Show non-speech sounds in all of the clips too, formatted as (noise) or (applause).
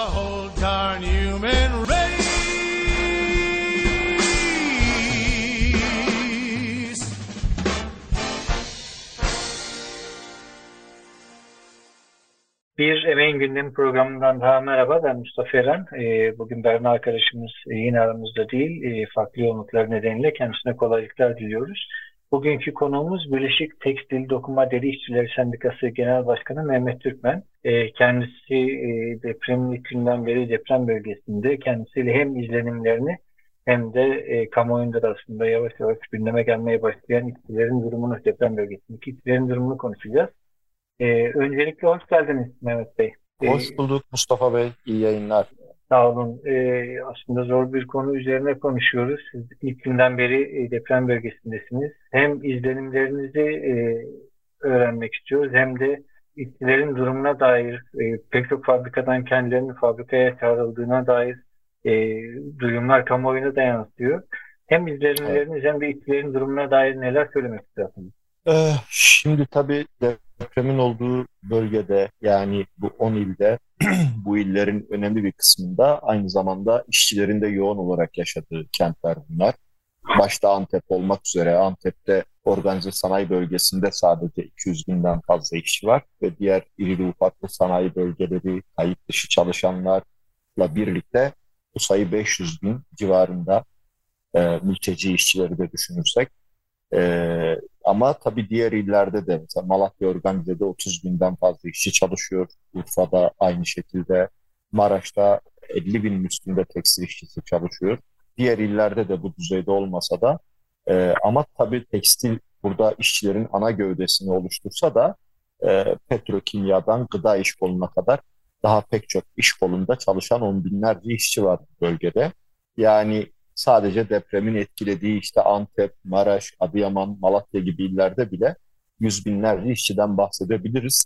the whole darn human race. Bir Emeğin Gündemi programından daha merhaba. Ben Mustafa Eren. Ee, bugün Berna arkadaşımız e, yine aramızda değil. Ee, farklı yoğunluklar nedeniyle kendisine kolaylıklar diliyoruz. Bugünkü konuğumuz Birleşik Tekstil Dokuma Deri İşçileri Sendikası Genel Başkanı Mehmet Türkmen. Ee, kendisi e, depremin ilk günden beri deprem bölgesinde kendisiyle hem izlenimlerini hem de e, kamuoyunda da aslında yavaş yavaş gündeme gelmeye başlayan işçilerin durumunu, deprem bölgesindeki işçilerin durumunu konuşacağız. Ee, öncelikle hoş geldiniz Mehmet Bey. Ee, Hoş bulduk Mustafa Bey. İyi yayınlar. Sağ olun. Ee, aslında zor bir konu üzerine konuşuyoruz. Siz ilk günden beri e, deprem bölgesindesiniz. Hem izlenimlerinizi e, öğrenmek istiyoruz hem de işçilerin durumuna dair e, pek çok fabrikadan kendilerinin fabrikaya çağrıldığına dair e, duyumlar kamuoyuna da yansıyor. Hem izlenimleriniz hem de işçilerin durumuna dair neler söylemek istersiniz? Ee, şimdi tabii depremin olduğu bölgede yani bu 10 ilde (clears throat) bu illerin önemli bir kısmında aynı zamanda işçilerin de yoğun olarak yaşadığı kentler bunlar. Başta Antep olmak üzere Antep'te organize sanayi bölgesinde sadece 200 binden fazla işçi var ve diğer iri ufaklı sanayi bölgeleri, kayıt dışı çalışanlarla birlikte bu sayı 500 bin civarında e, mülteci işçileri de düşünürsek. E, ama tabii diğer illerde de mesela Malatya organizede 30 binden fazla işçi çalışıyor. Urfa'da aynı şekilde. Maraş'ta 50 binin üstünde tekstil işçisi çalışıyor. Diğer illerde de bu düzeyde olmasa da e, ama tabii tekstil burada işçilerin ana gövdesini oluştursa da e, petrokimyadan gıda iş koluna kadar daha pek çok iş kolunda çalışan on binlerce işçi var bölgede. Yani sadece depremin etkilediği işte Antep, Maraş, Adıyaman, Malatya gibi illerde bile yüz binlerce işçiden bahsedebiliriz.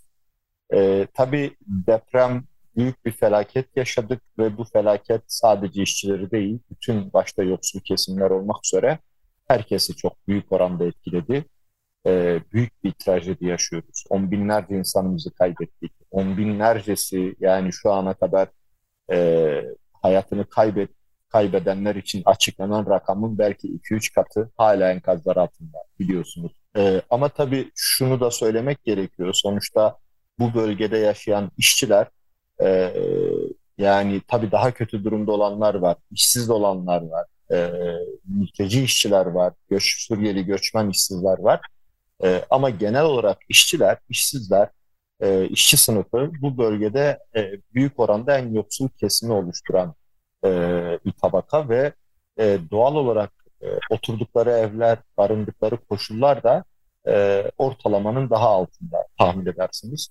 Ee, tabii deprem büyük bir felaket yaşadık ve bu felaket sadece işçileri değil, bütün başta yoksul kesimler olmak üzere herkesi çok büyük oranda etkiledi. Ee, büyük bir trajedi yaşıyoruz. On binlerce insanımızı kaybettik. On binlercesi yani şu ana kadar e, hayatını kaybet, kaybedenler için açıklanan rakamın belki 2-3 katı hala enkazlar altında biliyorsunuz. Ee, ama tabii şunu da söylemek gerekiyor. Sonuçta bu bölgede yaşayan işçiler e, yani tabii daha kötü durumda olanlar var, işsiz olanlar var, e, mülteci işçiler var, göç, Suriyeli göçmen işsizler var. E, ama genel olarak işçiler, işsizler, e, işçi sınıfı bu bölgede e, büyük oranda en yoksul kesimi oluşturan e, bir tabaka ve e, doğal olarak e, oturdukları evler, barındıkları koşullar da e, ortalamanın daha altında tahmin edersiniz.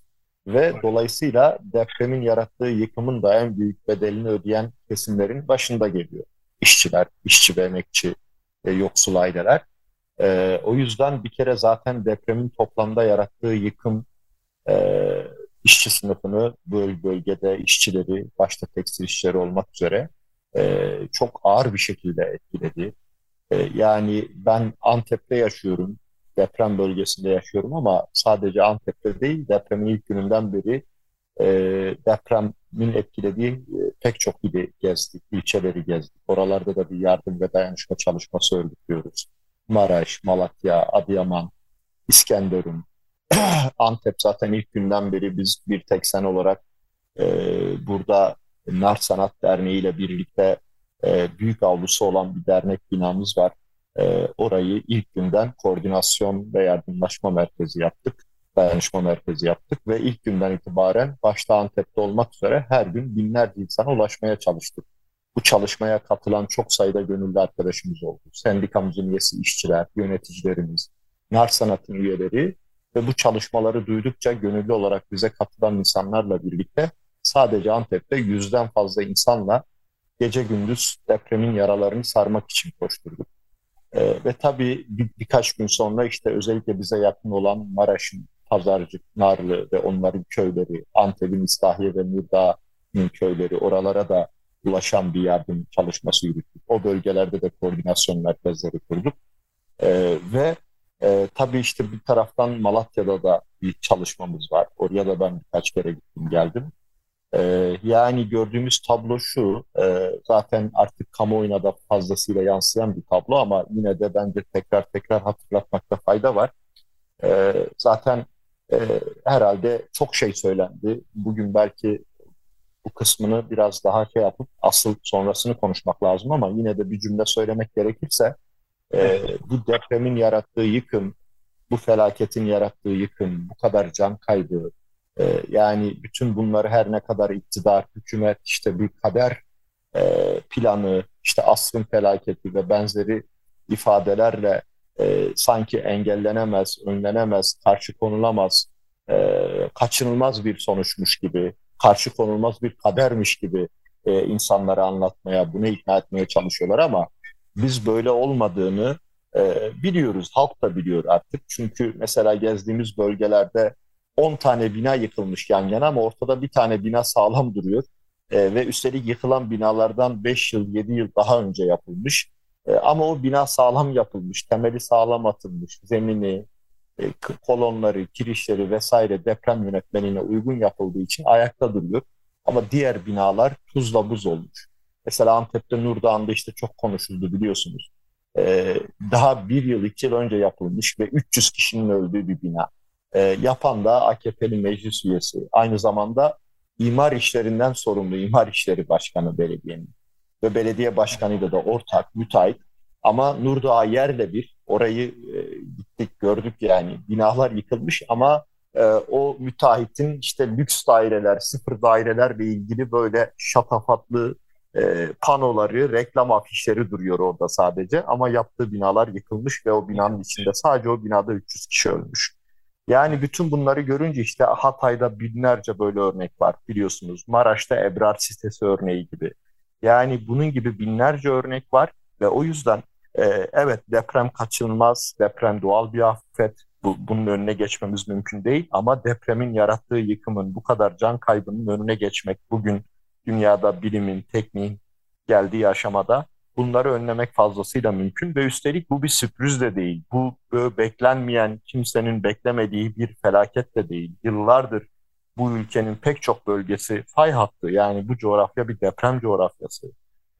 Ve dolayısıyla depremin yarattığı yıkımın da en büyük bedelini ödeyen kesimlerin başında geliyor. İşçiler, işçi ve emekçi, e, yoksul aileler. E, o yüzden bir kere zaten depremin toplamda yarattığı yıkım e, işçi sınıfını böl bölgede işçileri, başta tekstil işçileri olmak üzere e, çok ağır bir şekilde etkiledi. E, yani ben Antep'te yaşıyorum, deprem bölgesinde yaşıyorum ama sadece Antep'te değil, depremin ilk gününden beri e, depremin etkilediği e, pek çok ili gezdik, ilçeleri gezdik. Oralarda da bir yardım ve dayanışma çalışması örgütlüyoruz. Maraş, Malatya, Adıyaman, İskenderun, (clears throat) Antep zaten ilk günden beri biz bir tek sen olarak e, burada Nar Sanat Derneği ile birlikte e, büyük avlusu olan bir dernek binamız var. E, orayı ilk günden koordinasyon ve yardımlaşma merkezi yaptık. Dayanışma merkezi yaptık ve ilk günden itibaren başta Antep'te olmak üzere her gün binlerce insana ulaşmaya çalıştık. Bu çalışmaya katılan çok sayıda gönüllü arkadaşımız oldu. Sendikamızın üyesi işçiler, yöneticilerimiz, Nar Sanat'ın üyeleri ve bu çalışmaları duydukça gönüllü olarak bize katılan insanlarla birlikte sadece Antep'te yüzden fazla insanla gece gündüz depremin yaralarını sarmak için koşturduk. Ee, ve tabii bir, birkaç gün sonra işte özellikle bize yakın olan Maraş'ın Pazarcık, Narlı ve onların köyleri, Antep'in İstahiye ve Nurdağ'ın köyleri oralara da ulaşan bir yardım çalışması yürüttük. O bölgelerde de koordinasyon merkezleri kurduk. Ee, ve e, tabii işte bir taraftan Malatya'da da bir çalışmamız var. Oraya da ben birkaç kere gittim geldim. Ee, yani gördüğümüz tablo şu, e, zaten artık kamuoyuna da fazlasıyla yansıyan bir tablo ama yine de bence tekrar tekrar hatırlatmakta fayda var. Ee, zaten e, herhalde çok şey söylendi. Bugün belki bu kısmını biraz daha şey yapıp asıl sonrasını konuşmak lazım ama yine de bir cümle söylemek gerekirse e, bu depremin yarattığı yıkım, bu felaketin yarattığı yıkım, bu kadar can kaybı, e, yani bütün bunları her ne kadar iktidar, hükümet, işte bir kader e, planı, işte asrın felaketi ve benzeri ifadelerle e, sanki engellenemez, önlenemez, karşı konulamaz, e, kaçınılmaz bir sonuçmuş gibi, karşı konulmaz bir kadermiş gibi e, insanlara anlatmaya, bunu ikna etmeye çalışıyorlar ama biz böyle olmadığını e, biliyoruz. Halk da biliyor artık. Çünkü mesela gezdiğimiz bölgelerde 10 tane bina yıkılmış yan yana ama ortada bir tane bina sağlam duruyor. E, ve üstelik yıkılan binalardan 5 yıl, 7 yıl daha önce yapılmış. E, ama o bina sağlam yapılmış, temeli sağlam atılmış, zemini, e, kolonları, kirişleri vesaire deprem yönetmenine uygun yapıldığı için ayakta duruyor. Ama diğer binalar tuzla buz olmuş. Mesela Antep'te Nurdağ'ında işte çok konuşuldu biliyorsunuz. Ee, daha bir yıl, iki yıl önce yapılmış ve 300 kişinin öldüğü bir bina. Ee, yapan da AKP'li meclis üyesi. Aynı zamanda imar işlerinden sorumlu imar işleri başkanı belediyenin. Ve belediye başkanıyla da ortak, müteahhit. Ama Nurdağ yerle bir, orayı e, gittik gördük yani binalar yıkılmış ama e, o müteahhitin işte lüks daireler, sıfır dairelerle ilgili böyle şatafatlı e, panoları, reklam afişleri duruyor orada sadece. Ama yaptığı binalar yıkılmış ve o binanın içinde sadece o binada 300 kişi ölmüş. Yani bütün bunları görünce işte Hatay'da binlerce böyle örnek var biliyorsunuz. Maraş'ta Ebrar sitesi örneği gibi. Yani bunun gibi binlerce örnek var ve o yüzden e, evet deprem kaçınılmaz, deprem doğal bir afet. Bu, bunun önüne geçmemiz mümkün değil ama depremin yarattığı yıkımın bu kadar can kaybının önüne geçmek bugün dünyada bilimin, tekniğin geldiği aşamada bunları önlemek fazlasıyla mümkün ve üstelik bu bir sürpriz de değil. Bu beklenmeyen, kimsenin beklemediği bir felaket de değil. Yıllardır bu ülkenin pek çok bölgesi fay hattı yani bu coğrafya bir deprem coğrafyası.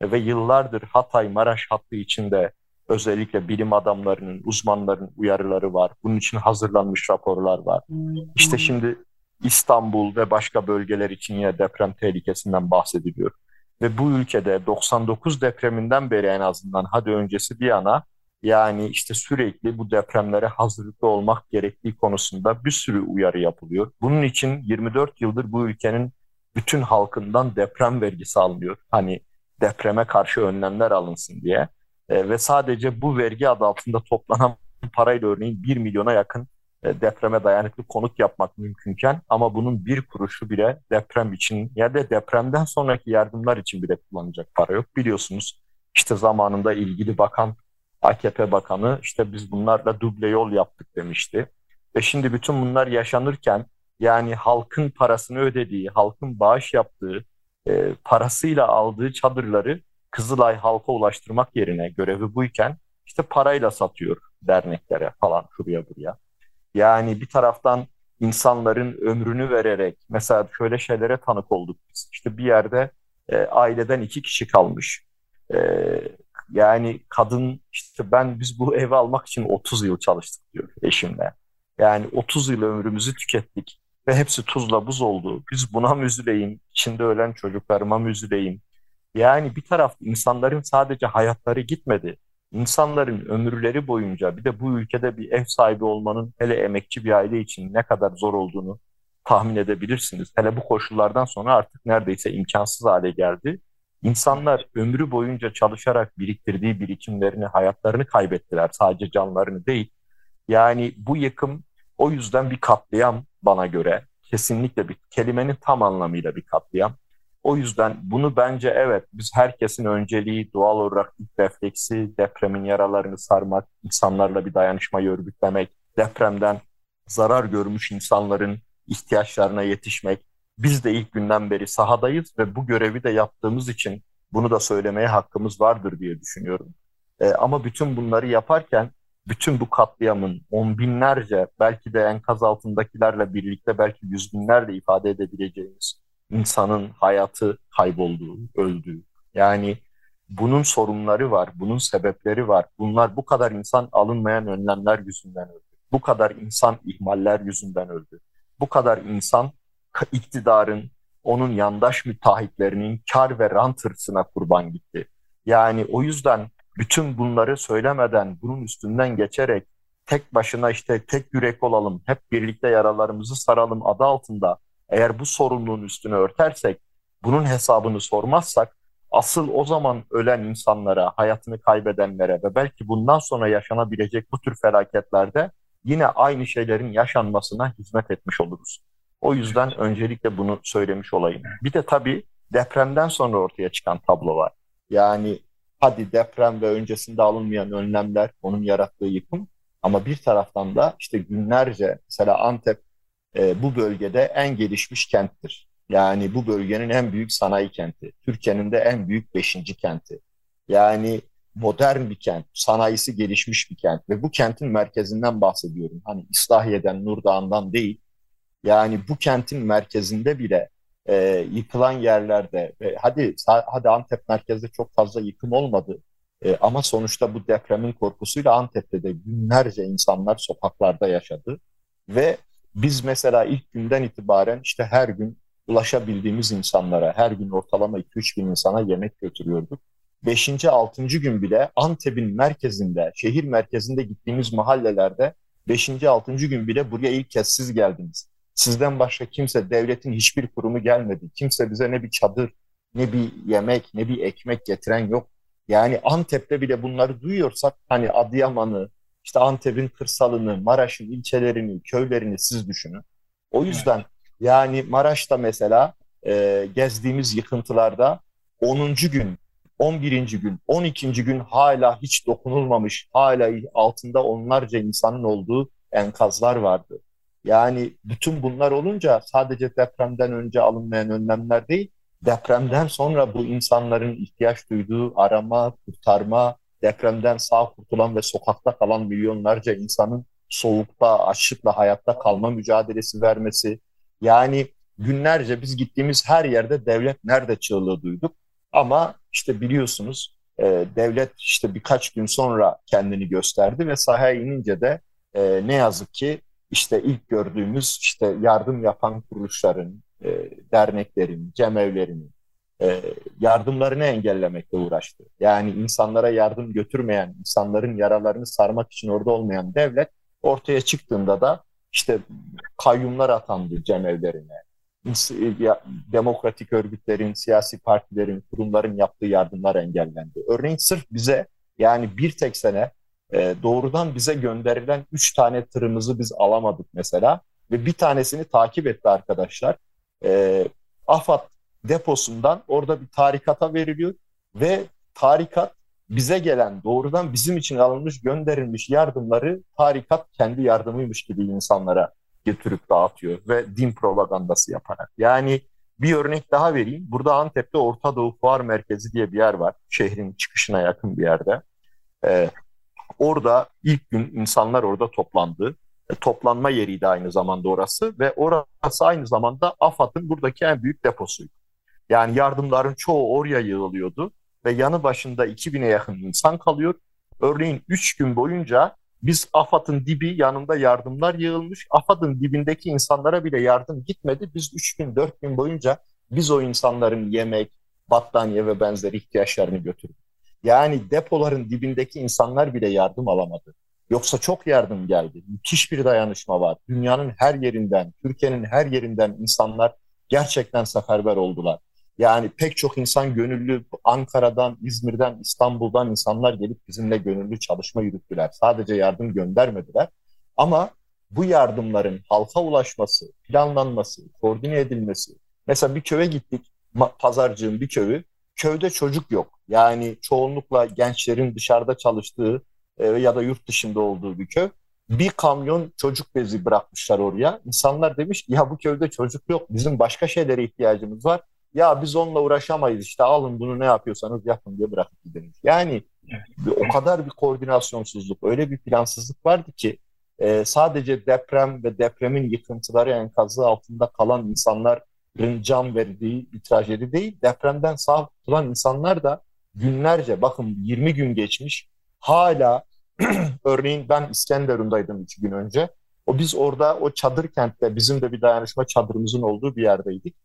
Ve yıllardır Hatay, Maraş hattı içinde özellikle bilim adamlarının, uzmanların uyarıları var. Bunun için hazırlanmış raporlar var. İşte şimdi İstanbul ve başka bölgeler için yine deprem tehlikesinden bahsediliyor. Ve bu ülkede 99 depreminden beri en azından hadi öncesi bir yana yani işte sürekli bu depremlere hazırlıklı olmak gerektiği konusunda bir sürü uyarı yapılıyor. Bunun için 24 yıldır bu ülkenin bütün halkından deprem vergisi alınıyor. Hani depreme karşı önlemler alınsın diye. E, ve sadece bu vergi adı altında toplanan parayla örneğin 1 milyona yakın depreme dayanıklı konut yapmak mümkünken ama bunun bir kuruşu bile deprem için ya da depremden sonraki yardımlar için bile kullanacak para yok. Biliyorsunuz işte zamanında ilgili bakan AKP bakanı işte biz bunlarla duble yol yaptık demişti. Ve şimdi bütün bunlar yaşanırken yani halkın parasını ödediği, halkın bağış yaptığı, e, parasıyla aldığı çadırları Kızılay halka ulaştırmak yerine görevi buyken işte parayla satıyor derneklere falan şuraya buraya. Yani bir taraftan insanların ömrünü vererek mesela şöyle şeylere tanık olduk biz. İşte bir yerde e, aileden iki kişi kalmış. E, yani kadın işte ben biz bu evi almak için 30 yıl çalıştık diyor eşimle. Yani 30 yıl ömrümüzü tükettik ve hepsi tuzla buz oldu. Biz buna mı üzüleyim? İçinde ölen çocuklarıma mı üzüleyim? Yani bir taraf insanların sadece hayatları gitmedi insanların ömürleri boyunca bir de bu ülkede bir ev sahibi olmanın hele emekçi bir aile için ne kadar zor olduğunu tahmin edebilirsiniz. Hele bu koşullardan sonra artık neredeyse imkansız hale geldi. İnsanlar ömrü boyunca çalışarak biriktirdiği birikimlerini, hayatlarını kaybettiler. Sadece canlarını değil. Yani bu yıkım o yüzden bir katliam bana göre. kesinlikle bir kelimenin tam anlamıyla bir katliam. O yüzden bunu bence evet biz herkesin önceliği doğal olarak ilk refleksi depremin yaralarını sarmak, insanlarla bir dayanışmayı örgütlemek, depremden zarar görmüş insanların ihtiyaçlarına yetişmek. Biz de ilk günden beri sahadayız ve bu görevi de yaptığımız için bunu da söylemeye hakkımız vardır diye düşünüyorum. E, ama bütün bunları yaparken bütün bu katliamın on binlerce belki de enkaz altındakilerle birlikte belki yüz binlerle ifade edebileceğimiz insanın hayatı kaybolduğu, öldüğü. Yani bunun sorunları var, bunun sebepleri var. Bunlar bu kadar insan alınmayan önlemler yüzünden öldü. Bu kadar insan ihmaller yüzünden öldü. Bu kadar insan iktidarın, onun yandaş müteahhitlerinin kar ve rant hırsına kurban gitti. Yani o yüzden bütün bunları söylemeden, bunun üstünden geçerek tek başına işte tek yürek olalım, hep birlikte yaralarımızı saralım adı altında eğer bu sorumluluğun üstünü örtersek, bunun hesabını sormazsak asıl o zaman ölen insanlara, hayatını kaybedenlere ve belki bundan sonra yaşanabilecek bu tür felaketlerde yine aynı şeylerin yaşanmasına hizmet etmiş oluruz. O yüzden öncelikle bunu söylemiş olayım. Bir de tabii depremden sonra ortaya çıkan tablo var. Yani hadi deprem ve öncesinde alınmayan önlemler, onun yarattığı yıkım ama bir taraftan da işte günlerce mesela Antep e, bu bölgede en gelişmiş kenttir. Yani bu bölgenin en büyük sanayi kenti. Türkiye'nin de en büyük beşinci kenti. Yani modern bir kent, sanayisi gelişmiş bir kent ve bu kentin merkezinden bahsediyorum. Hani İslahiye'den, Nurdağ'ından değil. Yani bu kentin merkezinde bile e, yıkılan yerlerde ve hadi hadi Antep merkezde çok fazla yıkım olmadı. E, ama sonuçta bu depremin korkusuyla Antep'te de günlerce insanlar sokaklarda yaşadı ve biz mesela ilk günden itibaren işte her gün ulaşabildiğimiz insanlara, her gün ortalama 2-3 bin insana yemek götürüyorduk. 5. 6. gün bile Antep'in merkezinde, şehir merkezinde gittiğimiz mahallelerde 5. 6. gün bile buraya ilk kez siz geldiniz. Sizden başka kimse, devletin hiçbir kurumu gelmedi. Kimse bize ne bir çadır, ne bir yemek, ne bir ekmek getiren yok. Yani Antep'te bile bunları duyuyorsak hani Adıyaman'ı, işte Antep'in kırsalını, Maraş'ın ilçelerini, köylerini siz düşünün. O yüzden evet. yani Maraş'ta mesela e, gezdiğimiz yıkıntılarda 10. gün, 11. gün, 12. gün hala hiç dokunulmamış, hala altında onlarca insanın olduğu enkazlar vardı. Yani bütün bunlar olunca sadece depremden önce alınmayan önlemler değil, depremden sonra bu insanların ihtiyaç duyduğu arama, kurtarma, depremden sağ kurtulan ve sokakta kalan milyonlarca insanın soğukta, açlıkla hayatta kalma mücadelesi vermesi. Yani günlerce biz gittiğimiz her yerde devlet nerede çığlığı duyduk. Ama işte biliyorsunuz e, devlet işte birkaç gün sonra kendini gösterdi ve sahaya inince de e, ne yazık ki işte ilk gördüğümüz işte yardım yapan kuruluşların, e, derneklerin, cemevlerin, e, yardımlarını engellemekle uğraştı. Yani insanlara yardım götürmeyen, insanların yaralarını sarmak için orada olmayan devlet ortaya çıktığında da işte kayyumlar atandı cemevlerine. Demokratik örgütlerin, siyasi partilerin, kurumların yaptığı yardımlar engellendi. Örneğin sırf bize yani bir tek sene e, doğrudan bize gönderilen üç tane tırımızı biz alamadık mesela. Ve bir tanesini takip etti arkadaşlar. E, AFAD deposundan orada bir tarikata veriliyor ve tarikat bize gelen doğrudan bizim için alınmış gönderilmiş yardımları tarikat kendi yardımıymış gibi insanlara götürüp dağıtıyor ve din propagandası yaparak. Yani bir örnek daha vereyim. Burada Antep'te Orta Doğu Fuar Merkezi diye bir yer var. Şehrin çıkışına yakın bir yerde. Ee, orada ilk gün insanlar orada toplandı. E, toplanma yeriydi aynı zamanda orası ve orası aynı zamanda AFAD'ın buradaki en büyük deposuydu. Yani yardımların çoğu oraya yığılıyordu ve yanı başında 2000'e yakın insan kalıyor. Örneğin 3 gün boyunca biz AFAD'ın dibi yanında yardımlar yığılmış. AFAD'ın dibindeki insanlara bile yardım gitmedi. Biz 3 gün 4 gün boyunca biz o insanların yemek, battaniye ve benzeri ihtiyaçlarını götürdük. Yani depoların dibindeki insanlar bile yardım alamadı. Yoksa çok yardım geldi. Müthiş bir dayanışma var. Dünyanın her yerinden, Türkiye'nin her yerinden insanlar gerçekten seferber oldular. Yani pek çok insan gönüllü Ankara'dan, İzmir'den, İstanbul'dan insanlar gelip bizimle gönüllü çalışma yürüttüler. Sadece yardım göndermediler. Ama bu yardımların halka ulaşması, planlanması, koordine edilmesi. Mesela bir köye gittik, pazarcığın bir köyü. Köyde çocuk yok. Yani çoğunlukla gençlerin dışarıda çalıştığı e, ya da yurt dışında olduğu bir köy. Bir kamyon çocuk bezi bırakmışlar oraya. İnsanlar demiş ya bu köyde çocuk yok. Bizim başka şeylere ihtiyacımız var. Ya biz onunla uğraşamayız işte alın bunu ne yapıyorsanız yapın diye bırakıp gidelim. Yani o kadar bir koordinasyonsuzluk, öyle bir plansızlık vardı ki e, sadece deprem ve depremin yıkıntıları enkazı altında kalan insanların can verdiği bir trajedi değil. Depremden sağ tutulan insanlar da günlerce, bakın 20 gün geçmiş, hala (clears throat) örneğin ben İskenderun'daydım iki gün önce. O biz orada o çadır kentte bizim de bir dayanışma çadırımızın olduğu bir yerdeydik.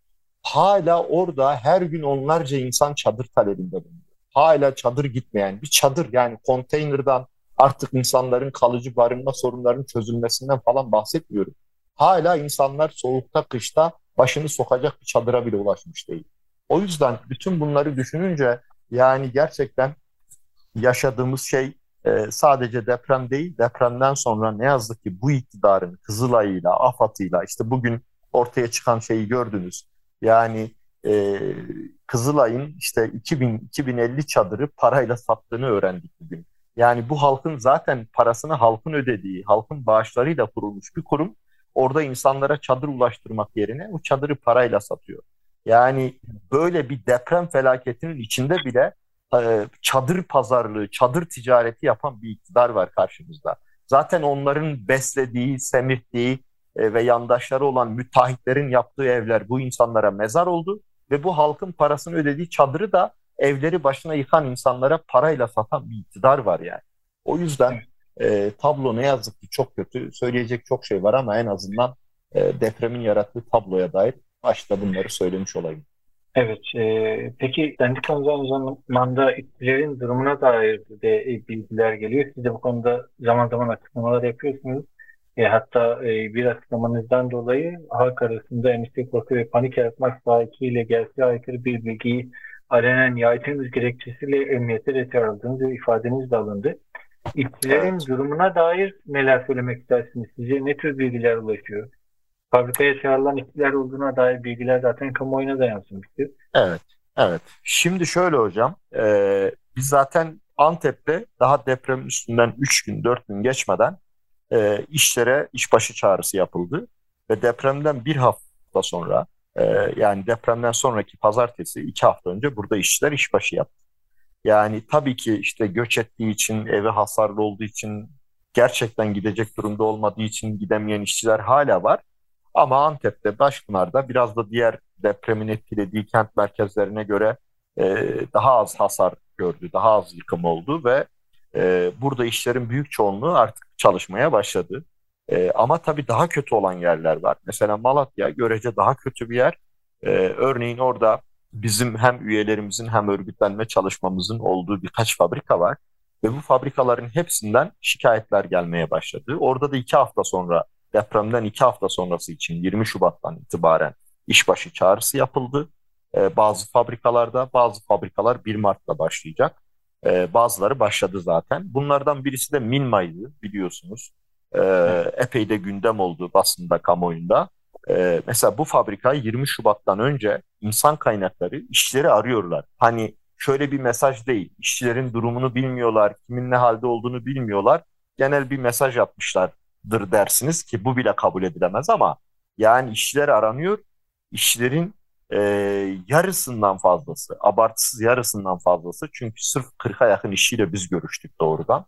Hala orada her gün onlarca insan çadır talebinde bulunuyor. Hala çadır gitmeyen bir çadır yani konteynerdan artık insanların kalıcı barınma sorunlarının çözülmesinden falan bahsetmiyorum. Hala insanlar soğukta, kışta başını sokacak bir çadıra bile ulaşmış değil. O yüzden bütün bunları düşününce yani gerçekten yaşadığımız şey e, sadece deprem değil, depremden sonra ne yazık ki bu iktidarın Kızılay'ıyla, AFAD'ıyla işte bugün ortaya çıkan şeyi gördünüz. Yani e, Kızılay'ın işte 2000-2050 çadırı parayla sattığını öğrendik bugün. Yani bu halkın zaten parasını halkın ödediği, halkın bağışlarıyla kurulmuş bir kurum. Orada insanlara çadır ulaştırmak yerine bu çadırı parayla satıyor. Yani böyle bir deprem felaketinin içinde bile e, çadır pazarlığı, çadır ticareti yapan bir iktidar var karşımızda. Zaten onların beslediği, semirttiği e, ve yandaşları olan müteahhitlerin yaptığı evler bu insanlara mezar oldu ve bu halkın parasını ödediği çadırı da evleri başına yıkan insanlara parayla satan bir iktidar var yani. O yüzden e, tablo ne yazık ki çok kötü. Söyleyecek çok şey var ama en azından e, depremin yarattığı tabloya dair başta bunları söylemiş olayım. Evet, e, peki sendikamız zamanda işçilerin durumuna dair de bilgiler geliyor. Siz de bu konuda zaman zaman açıklamalar yapıyorsunuz. E, hatta e, bir açıklamanızdan dolayı halk arasında endişe korku ve panik yaratmak sahikiyle gelse aykırı bir bilgiyi alenen yaydığınız gerekçesiyle emniyete de çağrıldığınız ifadeniz de alındı. İşçilerin evet. durumuna dair neler söylemek istersiniz? Size ne tür bilgiler ulaşıyor? Fabrikaya çağrılan işçiler olduğuna dair bilgiler zaten kamuoyuna da yansımıştır. Evet, evet. Şimdi şöyle hocam, e, biz zaten Antep'te daha deprem üstünden 3 gün, 4 gün geçmeden e, işlere işbaşı çağrısı yapıldı. Ve depremden bir hafta sonra ee, yani depremden sonraki pazartesi iki hafta önce burada işçiler işbaşı yaptı. Yani tabii ki işte göç ettiği için, evi hasarlı olduğu için, gerçekten gidecek durumda olmadığı için gidemeyen işçiler hala var. Ama Antep'te, Başpınar'da biraz da diğer depremin etkilediği kent merkezlerine göre e, daha az hasar gördü, daha az yıkım oldu ve e, burada işlerin büyük çoğunluğu artık çalışmaya başladı. E, ama tabii daha kötü olan yerler var. Mesela Malatya görece daha kötü bir yer. E, örneğin orada bizim hem üyelerimizin hem örgütlenme çalışmamızın olduğu birkaç fabrika var. Ve bu fabrikaların hepsinden şikayetler gelmeye başladı. Orada da iki hafta sonra depremden iki hafta sonrası için 20 Şubat'tan itibaren işbaşı çağrısı yapıldı. Ee, bazı fabrikalarda, bazı fabrikalar 1 Mart'ta başlayacak. Ee, bazıları başladı zaten. Bunlardan birisi de Minma'ydı biliyorsunuz e, epey de gündem oldu basında, kamuoyunda. E, mesela bu fabrika 20 Şubat'tan önce insan kaynakları işçileri arıyorlar. Hani şöyle bir mesaj değil, işçilerin durumunu bilmiyorlar, kimin ne halde olduğunu bilmiyorlar. Genel bir mesaj yapmışlardır dersiniz ki bu bile kabul edilemez ama yani işçiler aranıyor, işçilerin e, yarısından fazlası, abartısız yarısından fazlası çünkü sırf 40'a yakın işçiyle biz görüştük doğrudan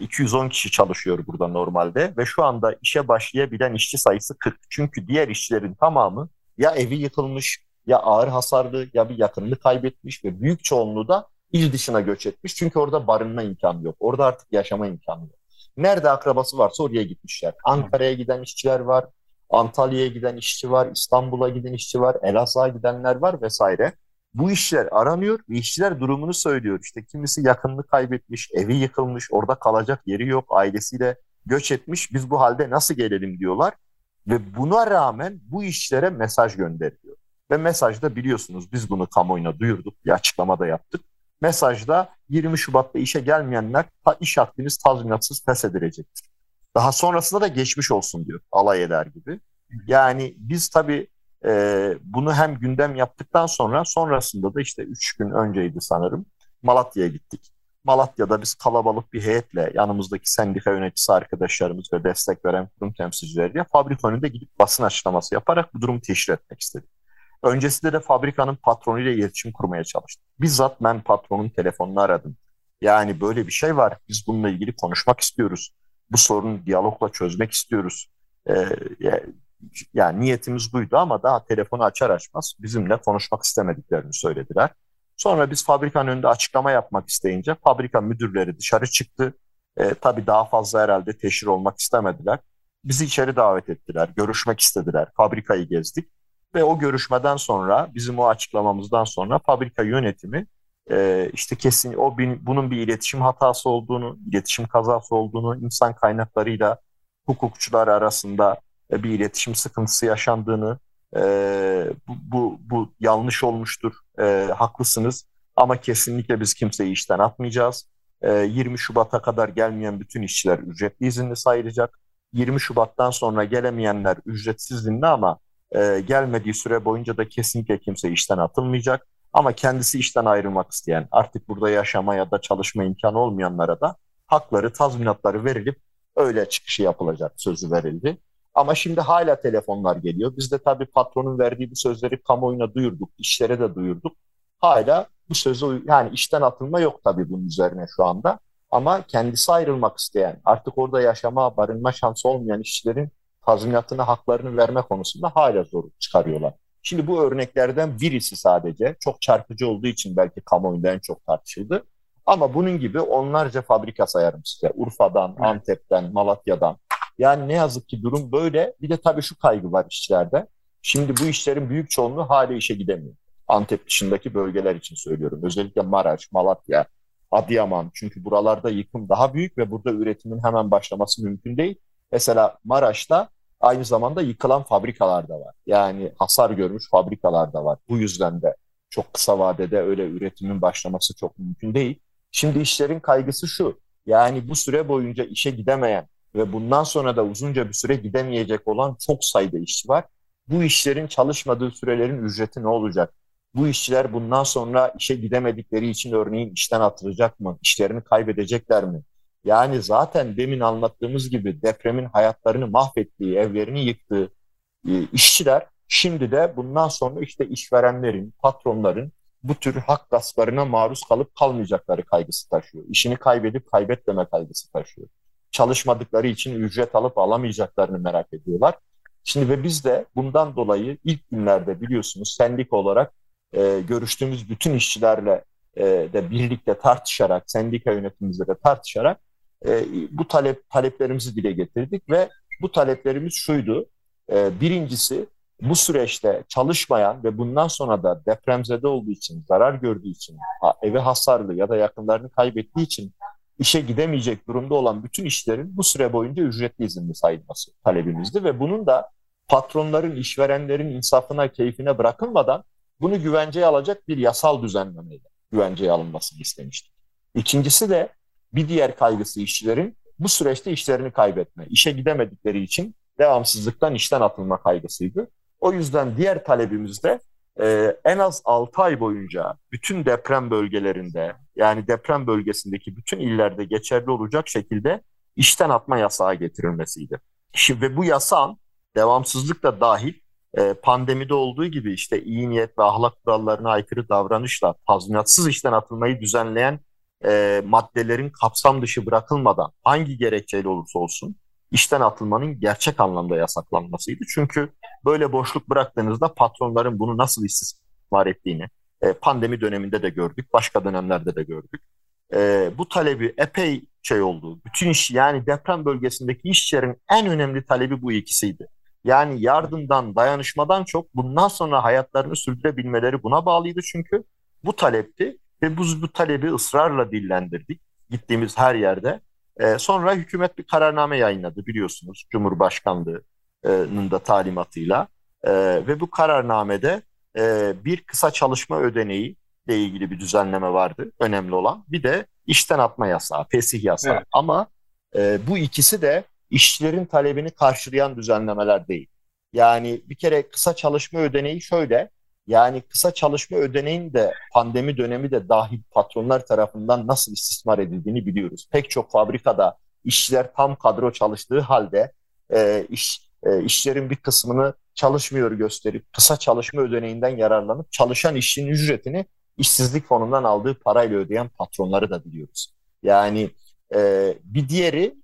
210 ee, kişi çalışıyor burada normalde ve şu anda işe başlayabilen işçi sayısı 40. Çünkü diğer işçilerin tamamı ya evi yıkılmış ya ağır hasarlı ya bir yakınını kaybetmiş ve büyük çoğunluğu da il dışına göç etmiş. Çünkü orada barınma imkanı yok. Orada artık yaşama imkanı yok. Nerede akrabası varsa oraya gitmişler. Ankara'ya giden işçiler var, Antalya'ya giden işçi var, İstanbul'a giden işçi var, Elazığ'a gidenler var vesaire bu işler aranıyor ve işçiler durumunu söylüyor. İşte kimisi yakınını kaybetmiş, evi yıkılmış, orada kalacak yeri yok, ailesiyle göç etmiş. Biz bu halde nasıl gelelim diyorlar. Ve buna rağmen bu işçilere mesaj gönderiliyor. Ve mesajda biliyorsunuz biz bunu kamuoyuna duyurduk, bir açıklama da yaptık. Mesajda 20 Şubat'ta işe gelmeyenler iş akdiniz tazminatsız edilecektir. Daha sonrasında da geçmiş olsun diyor alay eder gibi. Yani biz tabii e, bunu hem gündem yaptıktan sonra sonrasında da işte üç gün önceydi sanırım Malatya'ya gittik. Malatya'da biz kalabalık bir heyetle yanımızdaki sendika yöneticisi arkadaşlarımız ve destek veren kurum temsilcileriyle fabrika önünde gidip basın açıklaması yaparak bu durumu teşhir etmek istedik. Öncesinde de fabrikanın patronuyla iletişim kurmaya çalıştım. Bizzat ben patronun telefonunu aradım. Yani böyle bir şey var. Biz bununla ilgili konuşmak istiyoruz. Bu sorunu diyalogla çözmek istiyoruz. Ee, yani niyetimiz buydu ama daha telefonu açar açmaz bizimle konuşmak istemediklerini söylediler. Sonra biz fabrikanın önünde açıklama yapmak isteyince fabrika müdürleri dışarı çıktı. E, tabii daha fazla herhalde teşhir olmak istemediler. Bizi içeri davet ettiler, görüşmek istediler, fabrikayı gezdik. Ve o görüşmeden sonra, bizim o açıklamamızdan sonra fabrika yönetimi e, işte kesin o bin, bunun bir iletişim hatası olduğunu, iletişim kazası olduğunu, insan kaynaklarıyla hukukçular arasında e, bir iletişim sıkıntısı yaşandığını, e, bu, bu, bu yanlış olmuştur, e, haklısınız ama kesinlikle biz kimseyi işten atmayacağız. E, 20 Şubat'a kadar gelmeyen bütün işçiler ücretli izinli sayılacak. 20 Şubat'tan sonra gelemeyenler ücretsiz izinli ama e, gelmediği süre boyunca da kesinlikle kimse işten atılmayacak. Ama kendisi işten ayrılmak isteyen, artık burada yaşama ya da çalışma imkanı olmayanlara da hakları, tazminatları verilip öyle çıkışı yapılacak sözü verildi. Ama şimdi hala telefonlar geliyor. Biz de tabii patronun verdiği bu sözleri kamuoyuna duyurduk, işlere de duyurduk. Hala bu sözü yani işten atılma yok tabii bunun üzerine şu anda. Ama kendisi ayrılmak isteyen, artık orada yaşama, barınma şansı olmayan işçilerin tazminatını, haklarını verme konusunda hala zor çıkarıyorlar. Şimdi bu örneklerden birisi sadece çok çarpıcı olduğu için belki kamuoyunda en çok tartışıldı. Ama bunun gibi onlarca fabrika sayarım size. Urfa'dan, Antep'ten, Malatya'dan. Yani ne yazık ki durum böyle. Bir de tabii şu kaygı var işçilerde. Şimdi bu işlerin büyük çoğunluğu hala işe gidemiyor. Antep dışındaki bölgeler için söylüyorum. Özellikle Maraş, Malatya, Adıyaman. Çünkü buralarda yıkım daha büyük ve burada üretimin hemen başlaması mümkün değil. Mesela Maraş'ta aynı zamanda yıkılan fabrikalar da var. Yani hasar görmüş fabrikalar da var. Bu yüzden de çok kısa vadede öyle üretimin başlaması çok mümkün değil. Şimdi işlerin kaygısı şu. Yani bu süre boyunca işe gidemeyen ve bundan sonra da uzunca bir süre gidemeyecek olan çok sayıda işçi var. Bu işlerin çalışmadığı sürelerin ücreti ne olacak? Bu işçiler bundan sonra işe gidemedikleri için örneğin işten atılacak mı? İşlerini kaybedecekler mi? Yani zaten demin anlattığımız gibi depremin hayatlarını mahvettiği, evlerini yıktığı e, işçiler şimdi de bundan sonra işte işverenlerin, patronların bu tür hak gasplarına maruz kalıp kalmayacakları kaygısı taşıyor. İşini kaybedip kaybetmeme kaygısı taşıyor. Çalışmadıkları için ücret alıp alamayacaklarını merak ediyorlar. Şimdi ve biz de bundan dolayı ilk günlerde biliyorsunuz sendik olarak e, görüştüğümüz bütün işçilerle e, de birlikte tartışarak, sendika yönetimimizle de tartışarak e, bu talep taleplerimizi dile getirdik ve bu taleplerimiz şuydu. E, birincisi bu süreçte çalışmayan ve bundan sonra da depremzede olduğu için, zarar gördüğü için, evi hasarlı ya da yakınlarını kaybettiği için işe gidemeyecek durumda olan bütün işlerin bu süre boyunca ücretli izinli sayılması talebimizdi ve bunun da patronların, işverenlerin insafına, keyfine bırakılmadan bunu güvenceye alacak bir yasal düzenlemeyle güvenceye alınmasını istemiştik. İkincisi de bir diğer kaygısı işçilerin bu süreçte işlerini kaybetme, işe gidemedikleri için devamsızlıktan işten atılma kaygısıydı. O yüzden diğer talebimiz de e, en az 6 ay boyunca bütün deprem bölgelerinde yani deprem bölgesindeki bütün illerde geçerli olacak şekilde işten atma yasağı getirilmesiydi. Şimdi, ve bu yasağın devamsızlık da dahil e, pandemide olduğu gibi işte iyi niyet ve ahlak kurallarına aykırı davranışla tazminatsız işten atılmayı düzenleyen e, maddelerin kapsam dışı bırakılmadan hangi gerekçeyle olursa olsun işten atılmanın gerçek anlamda yasaklanmasıydı. Çünkü böyle boşluk bıraktığınızda patronların bunu nasıl istismar ettiğini e, pandemi döneminde de gördük, başka dönemlerde de gördük. E, bu talebi epey şey oldu. Bütün iş yani deprem bölgesindeki işçilerin en önemli talebi bu ikisiydi. Yani yardımdan, dayanışmadan çok bundan sonra hayatlarını sürdürebilmeleri buna bağlıydı çünkü bu talepti ve bu, bu talebi ısrarla dillendirdik gittiğimiz her yerde. E, sonra hükümet bir kararname yayınladı biliyorsunuz Cumhurbaşkanlığı'nın da talimatıyla. E, ve bu kararnamede e, bir kısa çalışma ödeneği ile ilgili bir düzenleme vardı önemli olan. Bir de işten atma yasağı, fesih yasağı. Evet. Ama e, bu ikisi de işçilerin talebini karşılayan düzenlemeler değil. Yani bir kere kısa çalışma ödeneği şöyle, yani kısa çalışma ödeneğin de pandemi dönemi de dahil patronlar tarafından nasıl istismar edildiğini biliyoruz. Pek çok fabrikada işçiler tam kadro çalıştığı halde e, iş, e, işçilerin bir kısmını çalışmıyor gösterip kısa çalışma ödeneğinden yararlanıp çalışan işçinin ücretini işsizlik fonundan aldığı parayla ödeyen patronları da biliyoruz. Yani e, bir diğeri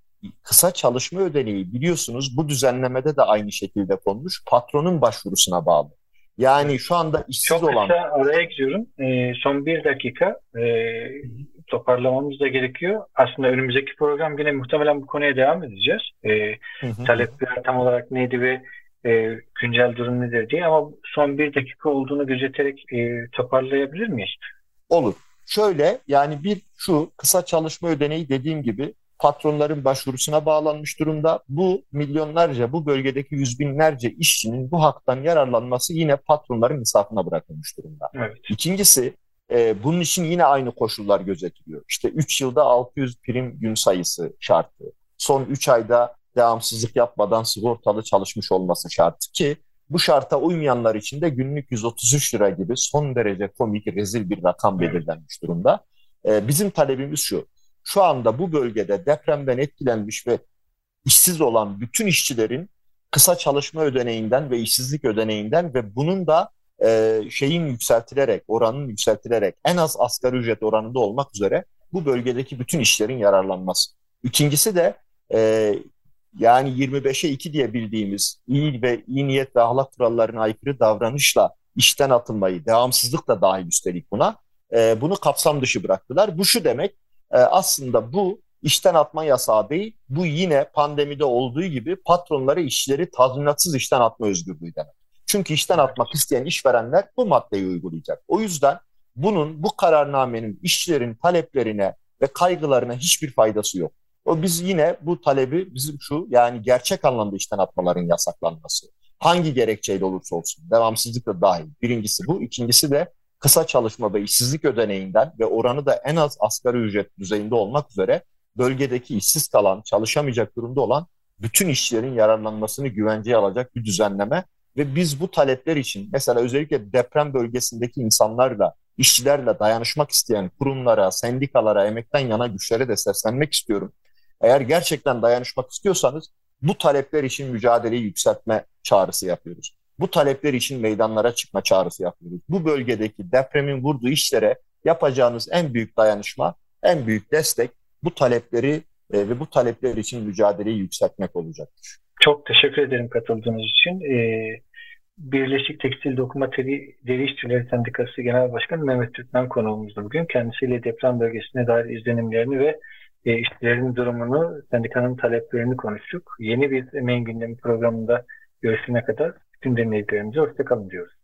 kısa çalışma ödeneği biliyorsunuz bu düzenlemede de aynı şekilde konmuş patronun başvurusuna bağlı. Yani şu anda işsiz Çok olan... kısa araya giriyorum. E, son bir dakika e, toparlamamız da gerekiyor. Aslında önümüzdeki program yine muhtemelen bu konuya devam edeceğiz. E, Hı hı. talepler tam olarak neydi ve e, güncel durum nedir diye ama son bir dakika olduğunu gözeterek e, toparlayabilir miyiz? Olur. Şöyle yani bir şu kısa çalışma ödeneği dediğim gibi patronların başvurusuna bağlanmış durumda. Bu milyonlarca, bu bölgedeki yüz binlerce işçinin bu haktan yararlanması yine patronların insafına bırakılmış durumda. Evet. İkincisi e, bunun için yine aynı koşullar gözetiliyor. İşte 3 yılda 600 prim gün sayısı şartı. Son 3 ayda devamsızlık yapmadan sigortalı çalışmış olması şartı ki bu şarta uymayanlar için de günlük 133 lira gibi son derece komik, rezil bir rakam belirlenmiş durumda. E, bizim talebimiz şu. Şu anda bu bölgede depremden etkilenmiş ve işsiz olan bütün işçilerin kısa çalışma ödeneğinden ve işsizlik ödeneğinden ve bunun da e, şeyin yükseltilerek, oranın yükseltilerek en az asgari ücret oranında olmak üzere bu bölgedeki bütün işlerin yararlanması. İkincisi de e, yani 25'e 2 diye bildiğimiz iyi ve iyi niyet ve ahlak kurallarına aykırı davranışla işten atılmayı, devamsızlık da dahil üstelik buna, e, bunu kapsam dışı bıraktılar. Bu şu demek, e, aslında bu işten atma yasağı değil, bu yine pandemide olduğu gibi patronları işçileri tazminatsız işten atma özgürlüğü demek. Çünkü işten atmak isteyen işverenler bu maddeyi uygulayacak. O yüzden bunun, bu kararnamenin işçilerin taleplerine ve kaygılarına hiçbir faydası yok. O biz yine bu talebi bizim şu yani gerçek anlamda işten atmaların yasaklanması. Hangi gerekçeyle olursa olsun devamsızlık da dahil. Birincisi bu. ikincisi de kısa çalışma ve işsizlik ödeneğinden ve oranı da en az asgari ücret düzeyinde olmak üzere bölgedeki işsiz kalan, çalışamayacak durumda olan bütün işçilerin yararlanmasını güvenceye alacak bir düzenleme ve biz bu talepler için mesela özellikle deprem bölgesindeki insanlarla, işçilerle dayanışmak isteyen kurumlara, sendikalara, emekten yana güçlere de seslenmek istiyorum. Eğer gerçekten dayanışmak istiyorsanız bu talepler için mücadeleyi yükseltme çağrısı yapıyoruz. Bu talepler için meydanlara çıkma çağrısı yapıyoruz. Bu bölgedeki depremin vurduğu işlere yapacağınız en büyük dayanışma, en büyük destek bu talepleri e, ve bu talepler için mücadeleyi yükseltmek olacaktır. Çok teşekkür ederim katıldığınız için. Ee, Birleşik Tekstil Dokuma Teri, Deri İşçileri Sendikası Genel Başkanı Mehmet Türkmen konuğumuzdu bugün. Kendisiyle deprem bölgesine dair izlenimlerini ve e, işçilerin durumunu, sendikanın taleplerini konuştuk. Yeni bir emeğin gündemi programında görüşene kadar tüm dinleyicilerimize hoşçakalın diyoruz.